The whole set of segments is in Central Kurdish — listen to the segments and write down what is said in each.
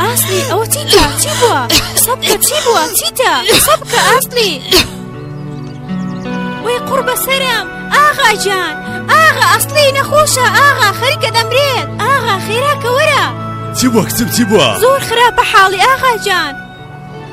ئاستی ئەوە چی چی بووە سەبکە چی بووە چیتە سەبکە ئاستی وی قڕ بەسەرم ئاغا جان ئاغا ئەسلی نەخۆشە ئاغا خەریکە دەمرێت ئاغا خێراکە وەرە چی بووە کچم چی بووە زۆر خراپە حاڵی ئاغا جان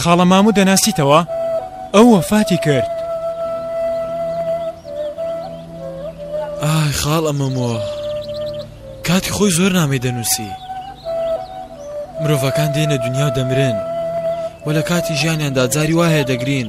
خاڵە مامو دەناسیتەوە ئەو وەفاتی کرد ئای خاڵ ئەمەمەوە کاتی خۆی زۆر نامی دەنووسی مرۆڤەکان دێنە دنیا و دەمرن و لە کاتی ژیانیاندا جاری وایە دەگرین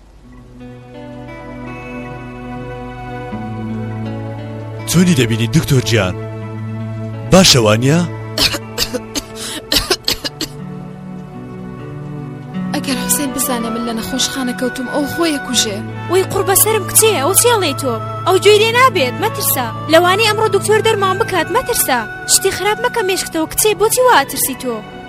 چۆنی دەبینی دکتۆر گیان باشەوانە؟ ئەگەر حوسێن بزانێ من لە نەخۆشخانە کەوتم ئەو خۆیە کوژێ وی قڕبەسەرم کچێ ئەو سێڵێ تۆ ئەو گوێی لێ نابێت مەترسا لەوانی ئەمڕۆ دکتۆر دەرمان بکات مەترسا شتی خراپ مەکە مێشکتەوە کچێ بۆچی واترسی تۆ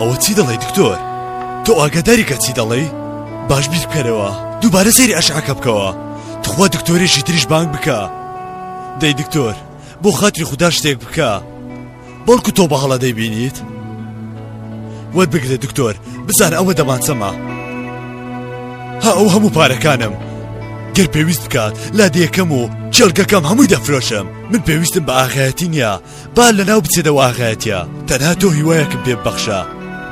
ئەوە چی دەڵێی دکتۆر تۆ ئاگاداری کە چی دەڵێی باش بیر بکەرەوە دووبارە سەیری ئەشعەکە بکەوە تخوا دکتۆرێکی تریش بانگ بکە دەی دکتۆر بۆ خاتری خوددا شتێک بکە بەڵکو تۆ بە هەڵە دەیبینیت وەربگرە دکتۆر بزانە ئەوە دەمانچەمە ها ئەو هەموو پارەکانم گەر پێویست بکات لا دەکەم و چێلگەکەم هەمووی دەفرۆشم من پێویستم بە ئاغایەتی نییە با لەناو بچێت ئەو ئاغایەتیە تەنها تۆ هیوایەکم پێ ببەخشە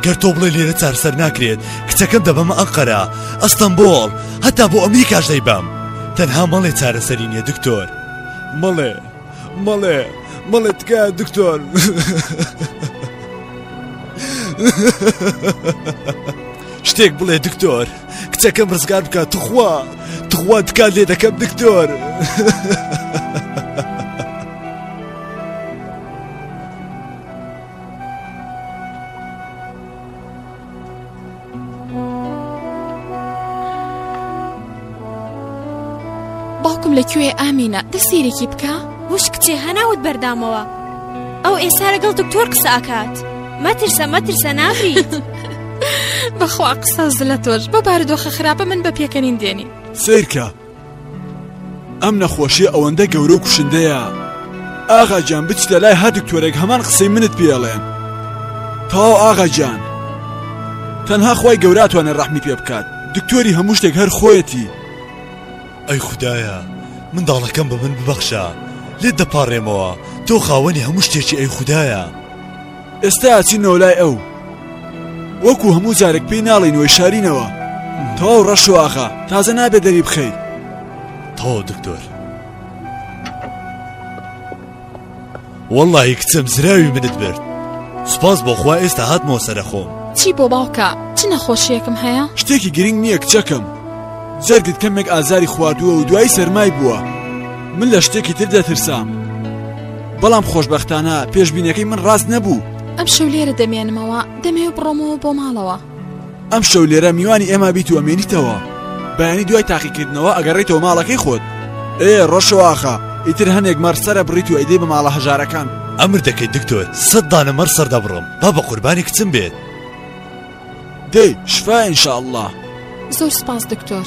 گەر تۆ بڵێ لێرە چارسەر ناکرێت کچەکەم دەبەمە ئەنقەرە ئەستەمبۆڵ هەتا بۆ ئەمریکاش دەیبەم تەنها مەڵێ چارەسەری نیە دکتۆر مەڵێ مەڵێ مەڵێ تکایە دکتۆر شتێک بڵێ دکتۆر کچەکەم ڕزگار بکات تخوا تخوا دکات لێ دەکەم دکتۆر. باوکم لە کوێ ئامینە دە سیرێکی بکە وشک چێ هەناوت بەردامەوە ئەو ئێستا لەگەڵ دکتۆر قسە ئاکات مەترسە مەترسە نابی بەخوا قسە زلە تۆش بە بارودۆخە خراپە من بە پێکەنین دێنی سیرکە ئەم نەخۆشیە ئەوەندە گەورە و کوشندەیە ئاغا گیان بچتە لای هەر دکتۆرێک هەمان قسەی منت پێڵێن تاو ئاغا گیان تەنها خی گەوراتوانێت ڕەحمی پێ بکات دکتۆری هەموو شتێک هەر خۆیەتی ئەی خدایە منداڵەکەم بە من ببەخشە لێت دەپاڕێمەوە تۆ خاوەنی هەموو شتێکی ئەی خدایە ئێستا ئەچینەوە لای ئەو وەکو هەموو جارێک پێی ناڵینەوەی شارینەوە تەواو ڕەش و ئاغا تازە نابێ دەری بخەی تەواو دکتۆر وەڵی کچم زراوی منت برد سپاس بۆخوا ئێستا هاتمەوە سەرە خۆم چی بۆ باوکە چ نەخۆشیەکەم هەیە شتێکی گرنگ نییە کچەکەم جەرگت کەمێک ئازاری خواردووە و دوای سەرمای بووە من لە شتێکی تر دەترسام بەڵام خۆشببختانە پێشببینەکەی من ڕاست نەبوو ئەم شەو لێرە دەمێنمەوە دەمێ بڕۆمەوە بۆ ماڵەوە ئەم شەو لێرە میوانی ئێمە بیت و ئەمێنیتەوە بەیانی دوای تاقیکردنەوە ئەگەڕێتەوە ماڵەکەی خۆت ئێ ڕۆژەواخە ئیتر هەنێک مەرسەرە بڕیت و ئەیدەی بە ماڵە هەژارەکان ئەمر دەکەیت دکتۆر سەد دانە مەر سەر دەبڕم با بە قوربانی کچم بێت دەی شفا انشاءله زۆر سپاس دکتۆر.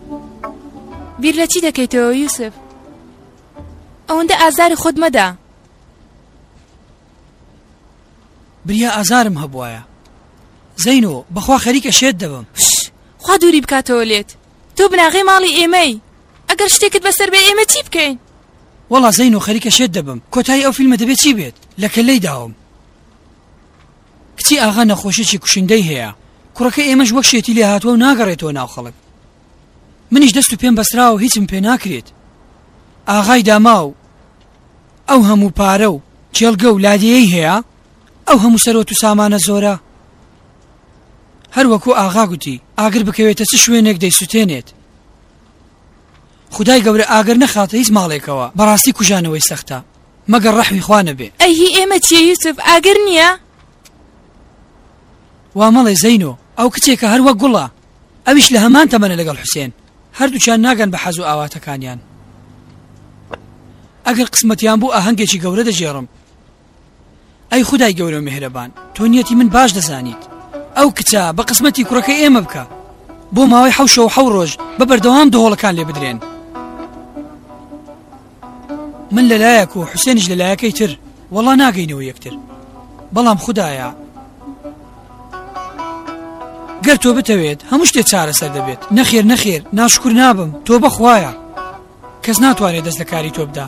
بیر لە چی دەکەیتەوە یوسف ئەوەندە ئازاری خۆت مەدە بریا ئازارم هەبواە زەینۆ بەخوا خەریکە شێت دەبم خوا دووری بکاتەوە لێت تۆ بناغی ماڵی ئێمەی ئەگەر شتێکت بەسەر بێ ئێمە چی بکەین وەڵا زەین و خەریکە شێت دەبم کۆتایی ئەو فیلمە دەبێت چی بێت لە کەلەی داوم کچی ئاغا نەخۆشیەکی کوشندەی هەیە کوڕەکە ئێمەش وەک شێتی لێ هاتووە و ناگەڕێتەوە ناو خەڵک منیش دەست و پێم بەسراوە هیچم پێ ناکرێت ئاغای داما و ئەو هەموو پارە و کێڵگە و لادێی هەیە ئەو هەموو سەرۆت و سامانە زۆرە هەروەکو ئاغا گوتی ئاگر بکەوێتە چ شوێنێک دەیسوتێنێت خودای گەورە ئاگر نەخاتە هیچ ماڵێکەوە بەڕاستی کوژانەوەی سەختە مەگەر ڕەحمی خوا نەبێ ئەی هی ئێمە چیە یوسف ئاگر نییە؟ وا مەڵێ زەینۆ ئەو کچێکە هەر وەک گوڵە ئەویش لە هەمان تەمەنە لەگەڵ حوسێن هەردووچان ناگەن بە حەز و ئاواتەکانیان ئەگەر قسمەتیان بوو ئاهەنگێکی گەورە دەگێڕم ئەی خدای گەورە و میهرەبان تۆ نیەتی من باش دەزانیت ئەو کچە بە قسمەتی کوڕەکە ئێمە بکە بۆ ماوەی حوشە و حەو ڕۆژ بە بەردەوام دهۆڵەکان لێ بدرێن من لەلایەک و حوسێنش لەلایەکەی تر وەڵا ناگەینەوە یەکتر بەڵام خدایە گەر تۆ بتەوێت هەموو شتێ چارەسەر دەبێت نەخێر نەخێر ناشکر نابم تۆ بەخوایە کەس ناتوانێت دەست لە کاری تۆ بدا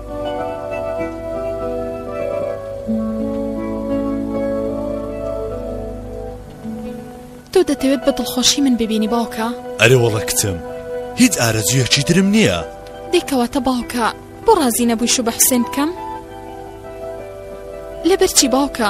تۆ دەتەوێت بە دڵخۆشی من ببینی باوکە؟ ئەرێ وەڵە کچم هیچ ئارەزویەکی ترم نییە دەیکەواتە باوکە بۆ ڕازی نەبوویش و بە حوسێن بکەم؟ لەبەرچی باوکە؟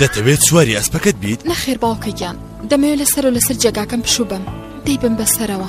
دەتەوێت سواری ئەسپەکەت بیت نەخێر باوکە گیان دەمەوێت لەسەر و لەسەر جێگاکەم پشوو بم دەی بم بەسەرەوە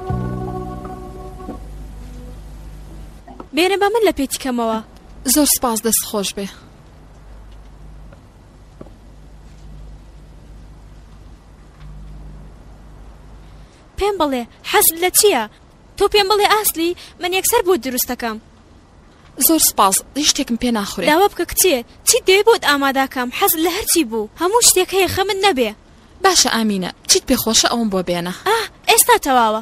بێنە با من لە پێ تیکەمەوە زۆر سپاس دەست خۆش بێ پێم بڵێ حەز لە چییە تۆ پێم بڵێ ئاسلی من یەکسەر بۆ دروستەکەم زۆر سپاس شتێکم پێ ناخورێ داوا بکە کچێ چی دەوێ بۆت ئاماداکەم حەز لە هەرچی بوو هەموو شتێک هەیە خەمت نەبێ باشە ئامینە چیت پێ خۆشە ئەوم بۆ بێنە ئاه ئێستا تەواوە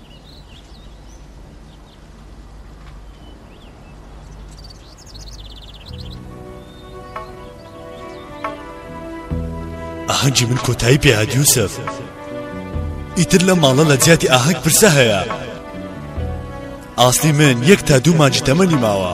ئاهەنگی من کۆتایی پێهات یوسف ئیتر لە ماڵە لە جیاتی ئاهەنگ پرسە هەیە ئاستی من یەک تا دوو مانجی تەمەنی ماوە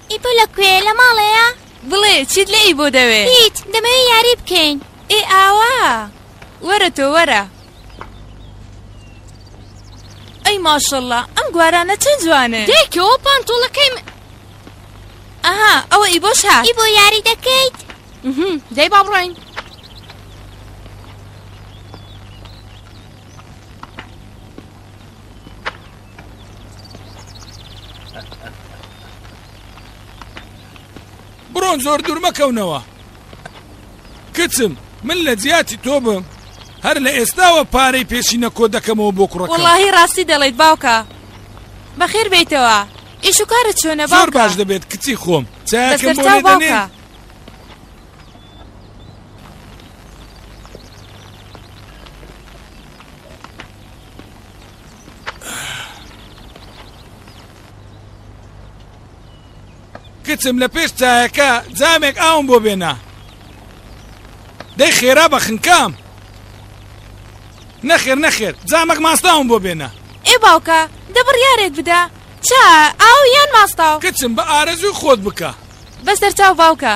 ئیپۆ لە کوێیە لە ماڵێیە؟ بڵێ چیت لە ئیبۆ دەوێ؟ هیچ دەمەوێ یاری بکەین. ئێ ئاوا وەرە تۆ وەرە. ئەی ماشەڵڵا ئەم گوارانە چەند جوانن. دایکەوە پانتۆڵەکەی من. ئەها ئەوە ئیبۆش هات. ئیبۆ یاری دەکەیت؟ دەی با بڕۆین. بڕۆن زۆر دوور مەکەونەوە کچم من لە جیاتی تۆ بم هەر لە ئێستاوە پارەی پێشی نەکۆ دەکەمەوە بۆ کوڕەکە وڵی ڕاستی دەڵێیت باوکە بەخێر بیتەوە ئیش و کارە چۆنە باوە باش دەبێت کچی خۆم چاکە باوکە کچم لە پێش چایەکە جامێک ئاوم بۆ بێنە دەی خێرا بە خنکام نەخێر نەخێر جامەک ماستاوم بۆ بێنە ئێ باوکە دە بڕیارێک بدە چا ئاو یان ماستاو کچم بە ئارەزوی خۆت بکە بەسەر چاو باوکە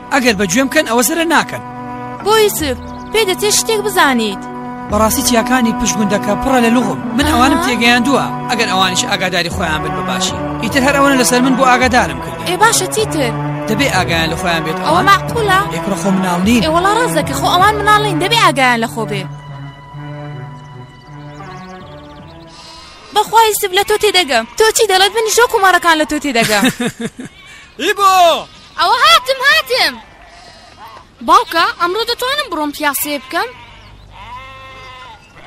ئەگەر بە گوێم کەن ئەوە زەرە ناکەن بۆ یوسف پێ دەچێت شتێک بزانیت بەڕاستی چیاکانی پشگوندەکە پڕە لە لغم من ئەوانم تێگەیاندووە ئەگەر ئەوانش ئاگاداری خۆیان بن بە باشی ئیتر هەر ئەوەنە لەسەر من بۆ ئاگادارم کرد ئێ باشە چیتر دەبێ ئاگایان لە خۆیان بێت ئەوە معقولە ئێکڕە خۆ مناڵ نین ئێوەڵا ڕاز دەکە خۆ ئەوان مناڵین دەبێ ئاگایان لە خۆ بێ بەخوای سب لە تۆ تێدەگەم تۆ چی دەڵێت منی شۆ کومەڕەکان لە تۆ تێدەگەم ئی بۆ ئەوە هاتم هاتم باوکە ئەمڕۆ دەتوانم بڕۆم پیاسێ بکەم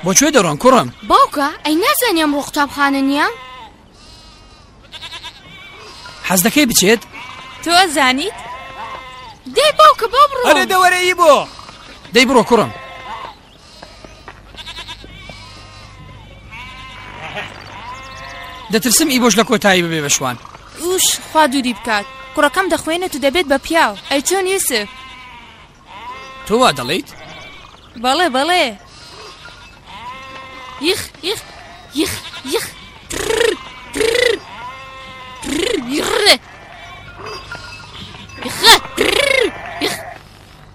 بۆ کوێ دەڕۆن کوڕم باوکە ئەی نازانانی ئەمڕۆ قوتابخانە نییە حەز دەکەی بچێت تۆ زانیت دەی باوکە با بڕۆ دەوەرەی بۆ دەی بڕۆ کوڕم دەترسم ئی بۆش لە کۆتایی ببێ بە شوان وش خوا دووری بکات کوڕەکەم دەخوێنێت و دەبێت بە پیاو ئەی چۆن یوسف تۆوا دەڵیت بەڵێ بەڵێ یخ یخ یخ یخ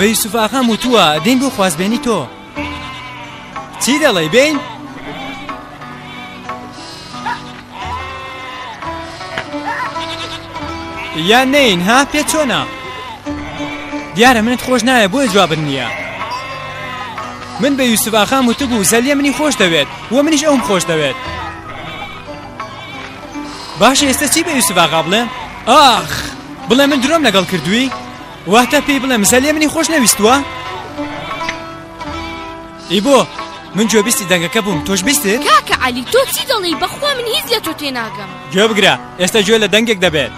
بە یوسف ئاغام وتووە دین بۆ خوازبێنی تۆ چی دەڵێی بێین؟ یان نین ها پێ چۆنا دیارە منت خۆش نایە بۆی جوابن نییە من بە یوسف ئاخام وتبوو زەلیە منی خۆش دەوێت و منیش ئەوم خۆش دەوێت باش ئێستا چی بە یوسف ئاغا بڵێ ئاخ بڵێ من درۆم لەگەڵ کردووی واتە پێی بڵێم زەلێ منی خۆش نەویستووە؟ ئی بۆ من گوێ بیستی دەنگەکە بووم تۆش بیستێت کاکە علی تۆ چی دەڵێی بەخوا من هیچ لە تۆ تێناگەم گوێ بگرە ئێستا گوێ لە دەنگێک دەبێت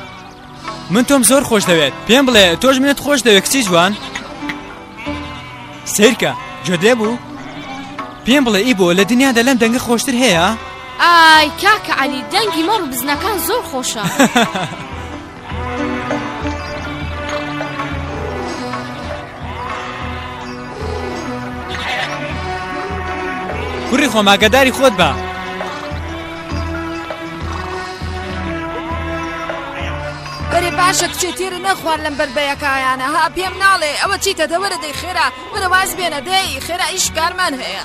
من تۆم زۆر خۆش دەوێت پێم بڵێ تۆش منت خۆش دەوێت کچی جوان سیرکە گوێت لێ بوو پێم بڵێ ئی بۆ لە دنیادا لەم دەنگە خۆشتر هەیە ئای کاکە علی دەنگی مەڕ بزنەکان زۆر خۆشە کوری خۆم ئاگاداری خۆت بە. بەێ باشە کچێ تێرە نەخوار لەم بەربەیەکایانە ها پێم ناڵێ ئەوە چیتە دەوەرە دەی خێرا وەرە واز بێنە دەی خێرا ئیشکارمان هەیە.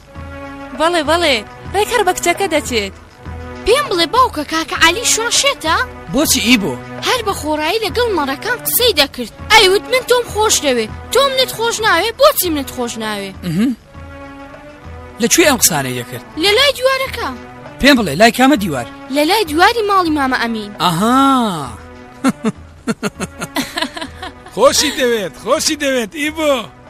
بەڵێ بەڵێ ڕێک هەر بە کچەکە دەچێت پێم بڵێ باوکە کاکە علی شۆن شێتە بۆچی ئی بۆ هەر بە خۆڕایی لەگەڵ مەڕەکان قسەی دەکرد ئەیوت من تۆم خۆش دەوێ تۆم منت خۆش ناوێ بۆچی منت خۆش ناوێ لەکوێ ئەم قسانەی دەکرد لە لای دیوارەکە پێم بڵێ لای کامە دیوار لە لای دیواری ماڵی مامە ئەمین ئاها خۆشی دەوێت خۆشی دەوێت ئی بۆ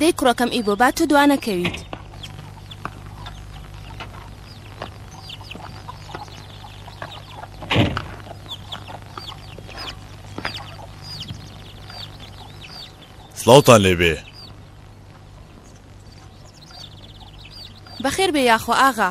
دەی کوڕەکەم ئی بۆ با تۆ دوا نەکەویت سڵاوتان لێبێ بەخێر بێ یاخۆ ئاغا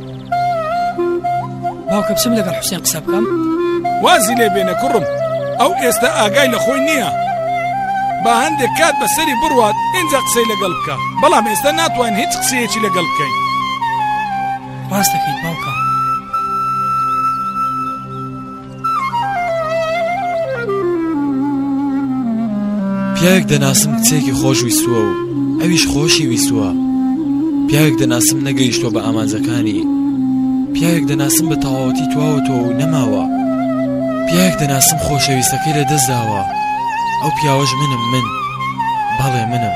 باوکە بچم لەگەڵ حوسێن قسە بکەم وازی لێ بێنە کوڕم ئەو ئێستا ئاگای لە خۆی نییە با هەندێک کات بەسەری بڕوات ئینجا قسەی لەگەڵ بکە بەڵام ئێستا ناتوان هیچ قسەیەکی لەگەڵ بکەین ڕاستەکەیت باوکە پیاوێک دەناسم کچێکی خۆش ویستووە و ئەویش خۆشی ویستووە پیاوێک دەناسم نەگەیشتوە بە ئامانجەکانی پیاوێک دەناسم بە تەواوەتی تواوە تۆ و نەماوە پیاوێک دەناسم خۆشەویستەکەی لە دەستداوە ئەو پیاوەش منم من بەڵێ منم